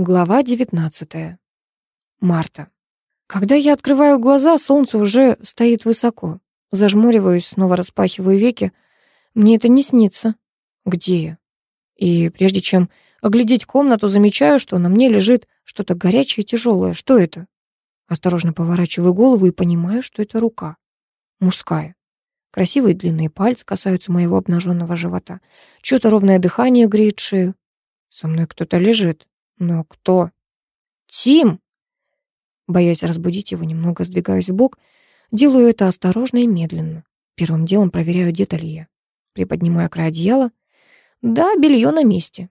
Глава 19. Марта. Когда я открываю глаза, солнце уже стоит высоко. Зажмуриваюсь, снова распахиваю веки. Мне это не снится. Где я? И прежде чем оглядеть комнату, замечаю, что на мне лежит что-то горячее и тяжелое. Что это? Осторожно поворачиваю голову и понимаю, что это рука. Мужская. Красивые длинные пальцы касаются моего обнаженного живота. Чьё-то ровное дыхание греет шею. Со мной кто-то лежит. Но кто? Тим! Боясь разбудить его, немного сдвигаюсь в бок, делаю это осторожно и медленно. Первым делом проверяю, где Талия. Приподнимаю край одеяла. Да, белье на месте.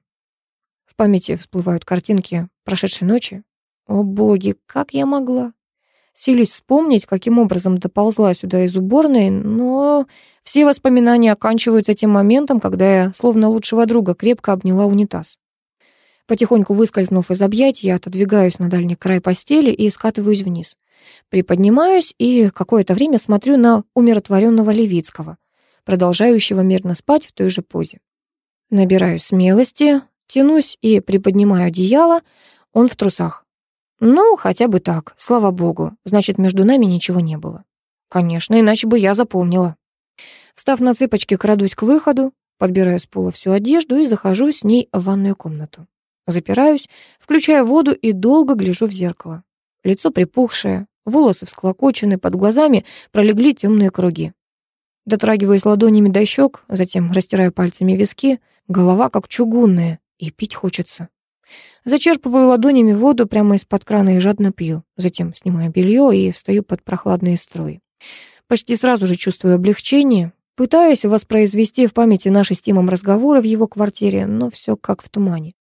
В памяти всплывают картинки прошедшей ночи. О боги, как я могла? Силюсь вспомнить, каким образом доползла сюда из уборной, но все воспоминания оканчиваются тем моментом, когда я, словно лучшего друга, крепко обняла унитаз. Потихоньку выскользнув из объятий, я отодвигаюсь на дальний край постели и скатываюсь вниз. Приподнимаюсь и какое-то время смотрю на умиротворенного Левицкого, продолжающего мирно спать в той же позе. Набираю смелости, тянусь и приподнимаю одеяло, он в трусах. Ну, хотя бы так, слава богу, значит, между нами ничего не было. Конечно, иначе бы я запомнила. Встав на цыпочки, крадусь к выходу, подбираю с пола всю одежду и захожу с ней в ванную комнату. Запираюсь, включаю воду и долго гляжу в зеркало. Лицо припухшее, волосы всклокочены, под глазами пролегли темные круги. Дотрагиваюсь ладонями до щек, затем растираю пальцами виски, голова как чугунная, и пить хочется. Зачерпываю ладонями воду прямо из-под крана и жадно пью. Затем снимаю белье и встаю под прохладные струи. Почти сразу же чувствую облегчение. Пытаюсь воспроизвести в памяти наши с Тимом разговоры в его квартире, но все как в тумане.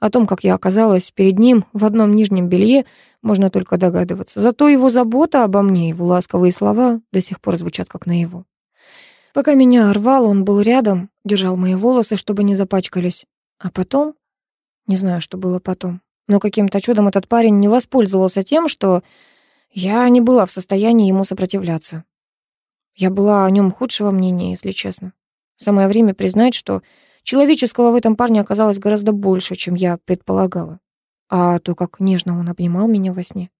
О том, как я оказалась перед ним в одном нижнем белье, можно только догадываться. Зато его забота обо мне, его ласковые слова до сих пор звучат как наяву. Пока меня рвал, он был рядом, держал мои волосы, чтобы не запачкались. А потом... Не знаю, что было потом. Но каким-то чудом этот парень не воспользовался тем, что я не была в состоянии ему сопротивляться. Я была о нем худшего мнения, если честно. Самое время признать, что Человеческого в этом парне оказалось гораздо больше, чем я предполагала. А то, как нежно он обнимал меня во сне.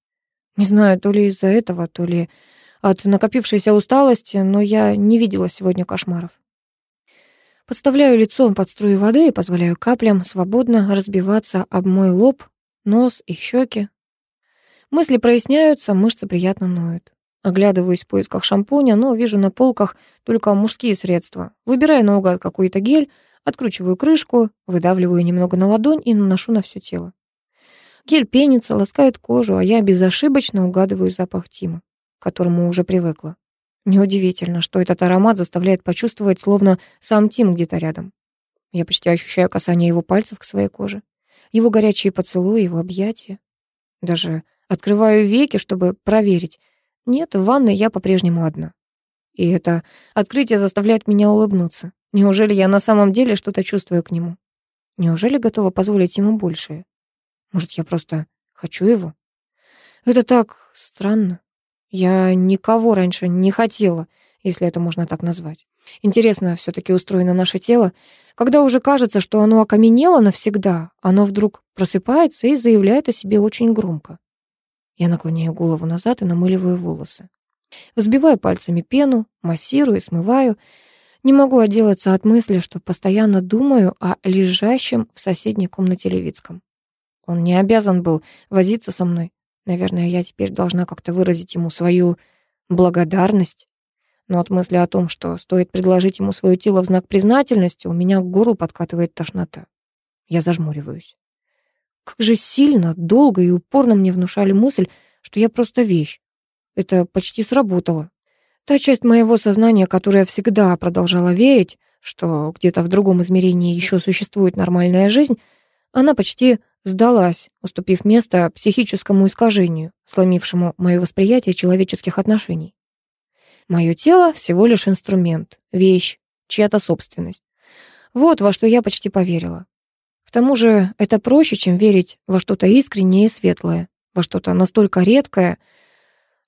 Не знаю, то ли из-за этого, то ли от накопившейся усталости, но я не видела сегодня кошмаров. Подставляю лицо под струи воды и позволяю каплям свободно разбиваться об мой лоб, нос и щеки. Мысли проясняются, мышцы приятно ноют. Оглядываюсь в поисках шампуня, но вижу на полках только мужские средства. Выбираю наугад какой-то гель, Откручиваю крышку, выдавливаю немного на ладонь и наношу на все тело. Гель пенится, ласкает кожу, а я безошибочно угадываю запах Тима, к которому уже привыкла. Неудивительно, что этот аромат заставляет почувствовать, словно сам Тим где-то рядом. Я почти ощущаю касание его пальцев к своей коже, его горячие поцелуи, его объятия. Даже открываю веки, чтобы проверить. Нет, в ванной я по-прежнему одна. И это открытие заставляет меня улыбнуться. Неужели я на самом деле что-то чувствую к нему? Неужели готова позволить ему большее? Может, я просто хочу его? Это так странно. Я никого раньше не хотела, если это можно так назвать. Интересно все таки устроено наше тело. Когда уже кажется, что оно окаменело навсегда, оно вдруг просыпается и заявляет о себе очень громко. Я наклоняю голову назад и намыливаю волосы. Взбиваю пальцами пену, массирую и смываю. Не могу отделаться от мысли, что постоянно думаю о лежащем в соседней комнате Левицком. Он не обязан был возиться со мной. Наверное, я теперь должна как-то выразить ему свою благодарность. Но от мысли о том, что стоит предложить ему свое тело в знак признательности, у меня к горлу подкатывает тошнота. Я зажмуриваюсь. Как же сильно, долго и упорно мне внушали мысль, что я просто вещь. Это почти сработало. Та часть моего сознания, которая всегда продолжала верить, что где-то в другом измерении еще существует нормальная жизнь, она почти сдалась, уступив место психическому искажению, сломившему мое восприятие человеческих отношений. Мое тело всего лишь инструмент, вещь, чья-то собственность. Вот во что я почти поверила. К тому же это проще, чем верить во что-то искреннее и светлое, во что-то настолько редкое,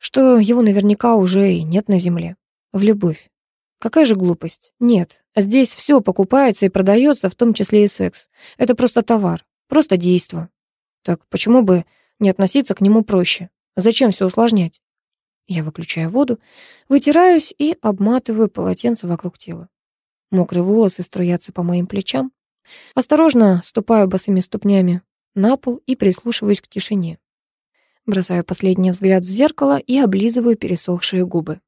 что его наверняка уже и нет на земле. В любовь. Какая же глупость? Нет. Здесь все покупается и продается, в том числе и секс. Это просто товар, просто действо. Так почему бы не относиться к нему проще? Зачем все усложнять? Я выключаю воду, вытираюсь и обматываю полотенце вокруг тела. Мокрые волосы струятся по моим плечам. Осторожно ступаю босыми ступнями на пол и прислушиваюсь к тишине. Бросаю последний взгляд в зеркало и облизываю пересохшие губы.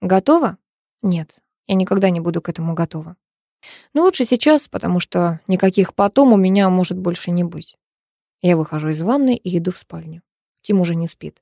Готова? Нет, я никогда не буду к этому готова. Но лучше сейчас, потому что никаких потом у меня может больше не быть. Я выхожу из ванной и иду в спальню. Тим уже не спит.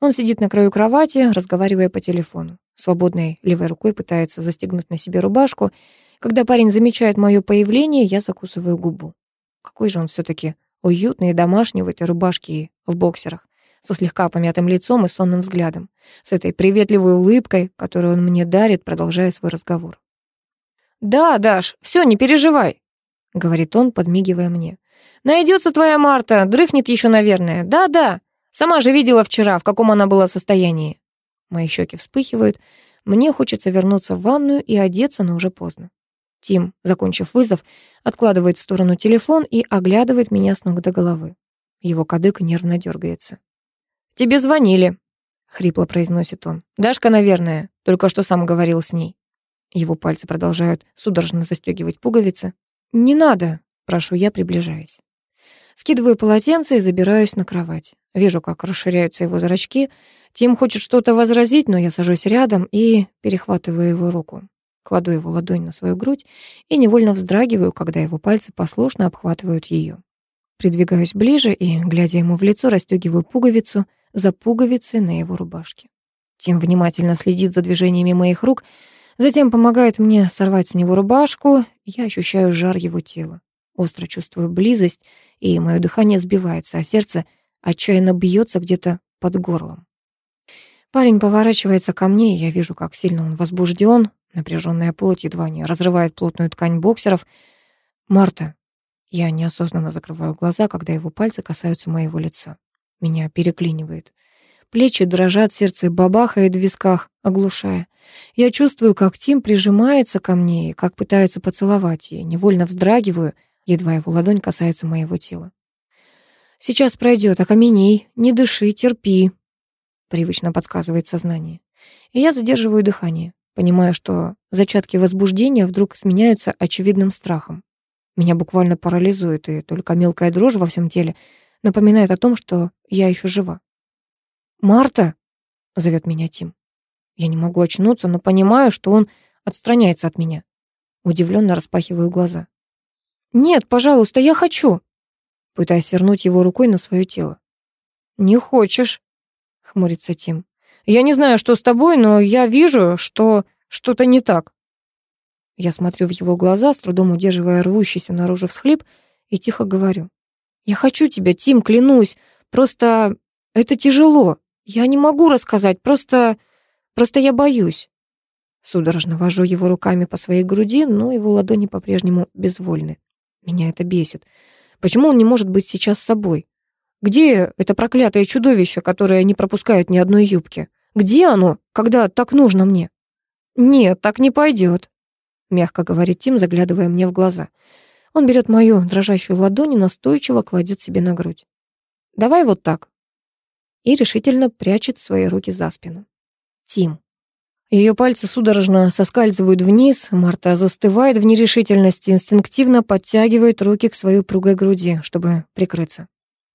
Он сидит на краю кровати, разговаривая по телефону. Свободной левой рукой пытается застегнуть на себе рубашку. Когда парень замечает мое появление, я закусываю губу. Какой же он все таки уютный и домашний в этой рубашке и в боксерах, со слегка помятым лицом и сонным взглядом, с этой приветливой улыбкой, которую он мне дарит, продолжая свой разговор. «Да, Даш, все, не переживай», — говорит он, подмигивая мне. «Найдется твоя Марта, дрыхнет еще, наверное. Да-да, сама же видела вчера, в каком она была состоянии». Мои щеки вспыхивают. Мне хочется вернуться в ванную и одеться, но уже поздно. Тим, закончив вызов, откладывает в сторону телефон и оглядывает меня с ног до головы. Его кадык нервно дергается. «Тебе звонили», — хрипло произносит он. «Дашка, наверное, только что сам говорил с ней». Его пальцы продолжают судорожно застегивать пуговицы. «Не надо», — прошу я, приближаясь. Скидываю полотенце и забираюсь на кровать. Вижу, как расширяются его зрачки. Тим хочет что-то возразить, но я сажусь рядом и перехватываю его руку. Кладу его ладонь на свою грудь и невольно вздрагиваю, когда его пальцы послушно обхватывают ее. Придвигаюсь ближе и, глядя ему в лицо, расстегиваю пуговицу за пуговицей на его рубашке. Тим внимательно следит за движениями моих рук, затем помогает мне сорвать с него рубашку, я ощущаю жар его тела. Остро чувствую близость, и мое дыхание сбивается, а сердце отчаянно бьется где-то под горлом. Парень поворачивается ко мне, и я вижу, как сильно он возбужден, напряженная плоть едва не разрывает плотную ткань боксеров. «Марта». Я неосознанно закрываю глаза, когда его пальцы касаются моего лица. Меня переклинивает. Плечи дрожат, сердце бабахает в висках, оглушая. Я чувствую, как Тим прижимается ко мне и как пытается поцеловать, и невольно вздрагиваю, едва его ладонь касается моего тела. «Сейчас пройдет, окаменей, не дыши, терпи», — привычно подсказывает сознание. И я задерживаю дыхание, понимая, что зачатки возбуждения вдруг сменяются очевидным страхом. Меня буквально парализует, и только мелкая дрожь во всем теле напоминает о том, что я еще жива. «Марта!» — зовет меня Тим. Я не могу очнуться, но понимаю, что он отстраняется от меня. Удивленно распахиваю глаза. «Нет, пожалуйста, я хочу!» Пытаясь вернуть его рукой на свое тело. «Не хочешь?» — хмурится Тим. «Я не знаю, что с тобой, но я вижу, что что-то не так». Я смотрю в его глаза, с трудом удерживая рвущийся наружу всхлип, и тихо говорю. «Я хочу тебя, Тим, клянусь. Просто это тяжело. Я не могу рассказать, просто... просто я боюсь. Судорожно вожу его руками по своей груди, но его ладони по-прежнему безвольны. Меня это бесит. Почему он не может быть сейчас собой? Где это проклятое чудовище, которое не пропускает ни одной юбки? Где оно, когда так нужно мне? Нет, так не пойдет, мягко говорит Тим, заглядывая мне в глаза. Он берет мою дрожащую ладонь и настойчиво кладет себе на грудь. Давай вот так и решительно прячет свои руки за спину. Тим. Ее пальцы судорожно соскальзывают вниз, Марта застывает в нерешительности, инстинктивно подтягивает руки к своей упругой груди, чтобы прикрыться.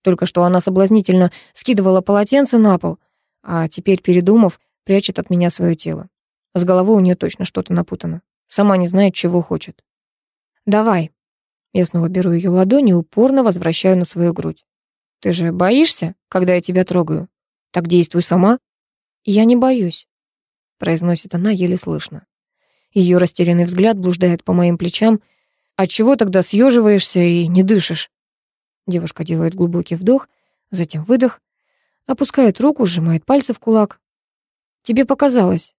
Только что она соблазнительно скидывала полотенце на пол, а теперь, передумав, прячет от меня свое тело. С головой у нее точно что-то напутано. Сама не знает, чего хочет. «Давай». Я снова беру ее ладони и упорно возвращаю на свою грудь. Ты же боишься, когда я тебя трогаю? Так действуй сама. Я не боюсь, произносит она еле слышно. Ее растерянный взгляд блуждает по моим плечам. От чего тогда съеживаешься и не дышишь? Девушка делает глубокий вдох, затем выдох, опускает руку, сжимает пальцы в кулак. Тебе показалось?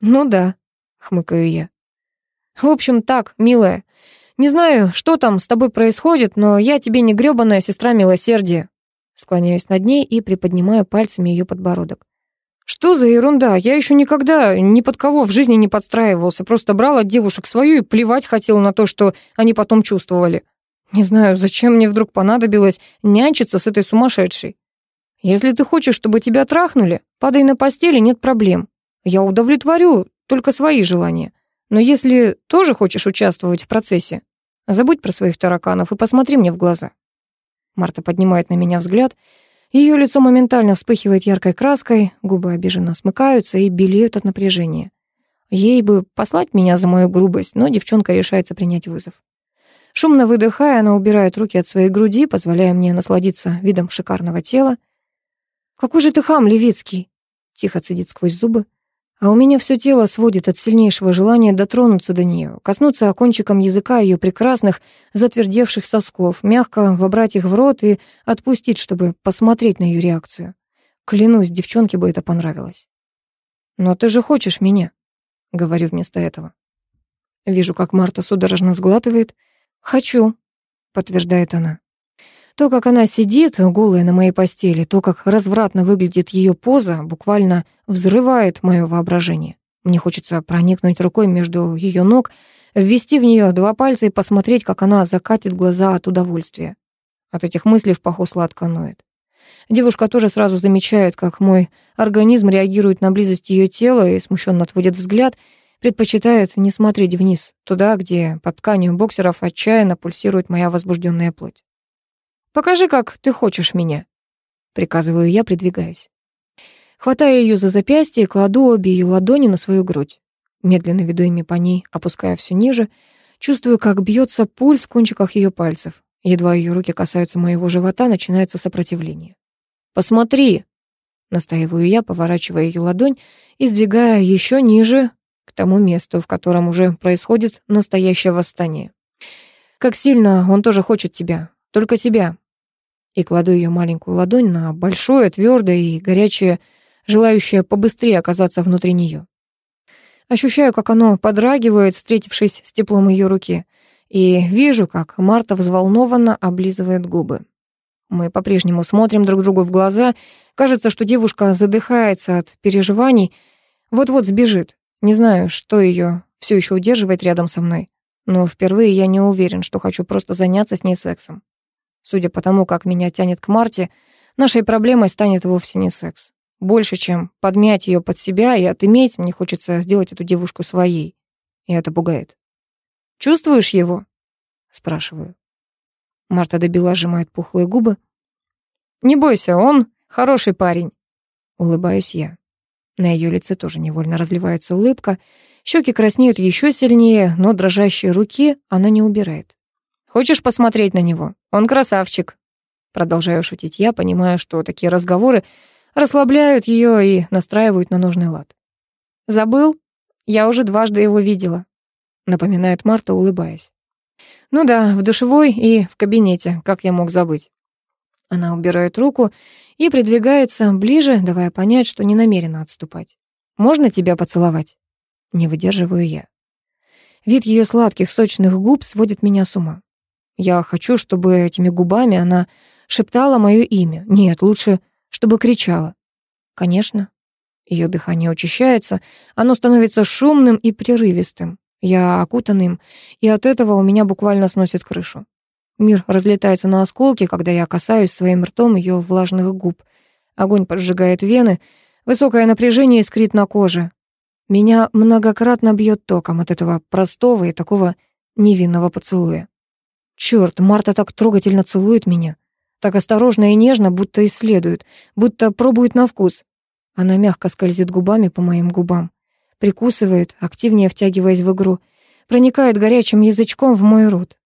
Ну да, хмыкаю я. В общем, так, милая, не знаю, что там с тобой происходит, но я тебе не грёбаная сестра милосердия. Склоняюсь над ней и приподнимаю пальцами ее подбородок. Что за ерунда? Я еще никогда ни под кого в жизни не подстраивался, просто брал от девушек свою и плевать хотел на то, что они потом чувствовали. Не знаю, зачем мне вдруг понадобилось нянчиться с этой сумасшедшей. Если ты хочешь, чтобы тебя трахнули, падай на постели, нет проблем. Я удовлетворю только свои желания. Но если тоже хочешь участвовать в процессе, забудь про своих тараканов и посмотри мне в глаза. Марта поднимает на меня взгляд. Ее лицо моментально вспыхивает яркой краской, губы обиженно смыкаются и белеют от напряжения. Ей бы послать меня за мою грубость, но девчонка решается принять вызов. Шумно выдыхая, она убирает руки от своей груди, позволяя мне насладиться видом шикарного тела. «Какой же ты хам, Левицкий!» — тихо цедит сквозь зубы. А у меня все тело сводит от сильнейшего желания дотронуться до нее, коснуться кончиком языка ее прекрасных, затвердевших сосков, мягко вобрать их в рот и отпустить, чтобы посмотреть на ее реакцию. Клянусь, девчонке бы это понравилось. «Но ты же хочешь меня», — говорю вместо этого. Вижу, как Марта судорожно сглатывает — «Хочу», — подтверждает она. То, как она сидит, голая на моей постели, то, как развратно выглядит ее поза, буквально взрывает мое воображение. Мне хочется проникнуть рукой между ее ног, ввести в нее два пальца и посмотреть, как она закатит глаза от удовольствия. От этих мыслей в паху сладко ноет. Девушка тоже сразу замечает, как мой организм реагирует на близость ее тела и смущенно отводит взгляд — Предпочитает не смотреть вниз, туда, где под тканью боксеров отчаянно пульсирует моя возбужденная плоть. «Покажи, как ты хочешь меня», — приказываю я, придвигаясь. Хватаю ее за запястье и кладу обе ее ладони на свою грудь. Медленно веду ими по ней, опуская все ниже, чувствую, как бьется пульс в кончиках ее пальцев. Едва ее руки касаются моего живота, начинается сопротивление. «Посмотри!» — настаиваю я, поворачивая ее ладонь и сдвигая еще ниже к тому месту, в котором уже происходит настоящее восстание. Как сильно он тоже хочет тебя, только тебя. И кладу ее маленькую ладонь на большое, твердое и горячее, желающее побыстрее оказаться внутри нее. Ощущаю, как оно подрагивает, встретившись с теплом ее руки, и вижу, как Марта взволнованно облизывает губы. Мы по-прежнему смотрим друг другу в глаза. Кажется, что девушка задыхается от переживаний, вот-вот сбежит. Не знаю, что ее все еще удерживает рядом со мной, но впервые я не уверен, что хочу просто заняться с ней сексом. Судя по тому, как меня тянет к Марте, нашей проблемой станет вовсе не секс. Больше, чем подмять ее под себя и отыметь, мне хочется сделать эту девушку своей. И это пугает. «Чувствуешь его?» — спрашиваю. Марта добила, сжимает пухлые губы. «Не бойся, он хороший парень», — улыбаюсь я. На ее лице тоже невольно разливается улыбка. Щеки краснеют еще сильнее, но дрожащие руки она не убирает. «Хочешь посмотреть на него? Он красавчик!» Продолжаю шутить я, понимая, что такие разговоры расслабляют ее и настраивают на нужный лад. «Забыл? Я уже дважды его видела», — напоминает Марта, улыбаясь. «Ну да, в душевой и в кабинете, как я мог забыть». Она убирает руку и придвигается ближе, давая понять, что не намерена отступать. «Можно тебя поцеловать?» Не выдерживаю я. Вид ее сладких, сочных губ сводит меня с ума. Я хочу, чтобы этими губами она шептала мое имя. Нет, лучше, чтобы кричала. Конечно. Ее дыхание учащается, оно становится шумным и прерывистым. Я окутан им, и от этого у меня буквально сносит крышу. Мир разлетается на осколки, когда я касаюсь своим ртом ее влажных губ. Огонь поджигает вены, высокое напряжение искрит на коже. Меня многократно бьет током от этого простого и такого невинного поцелуя. Черт, Марта так трогательно целует меня. Так осторожно и нежно, будто исследует, будто пробует на вкус. Она мягко скользит губами по моим губам, прикусывает, активнее втягиваясь в игру, проникает горячим язычком в мой рот.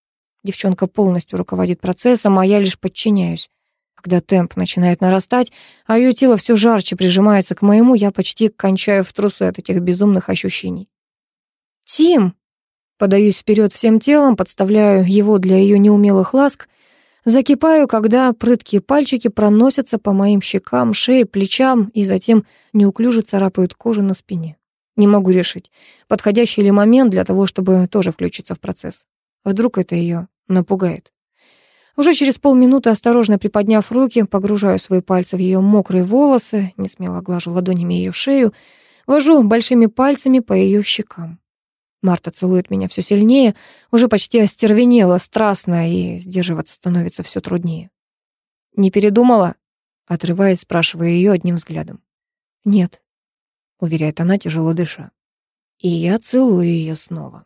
Девчонка полностью руководит процессом, а я лишь подчиняюсь. Когда темп начинает нарастать, а ее тело все жарче прижимается к моему, я почти кончаю в трусы от этих безумных ощущений. «Тим!» Подаюсь вперед всем телом, подставляю его для ее неумелых ласк, закипаю, когда прыткие пальчики проносятся по моим щекам, шее, плечам и затем неуклюже царапают кожу на спине. Не могу решить, подходящий ли момент для того, чтобы тоже включиться в процесс. Вдруг это ее напугает. Уже через полминуты, осторожно приподняв руки, погружаю свои пальцы в ее мокрые волосы, не смело глажу ладонями ее шею, вожу большими пальцами по ее щекам. Марта целует меня все сильнее, уже почти остервенела, страстно, и сдерживаться становится все труднее. «Не передумала?» Отрываясь, спрашиваю ее одним взглядом. «Нет», — уверяет она, тяжело дыша. И я целую ее снова.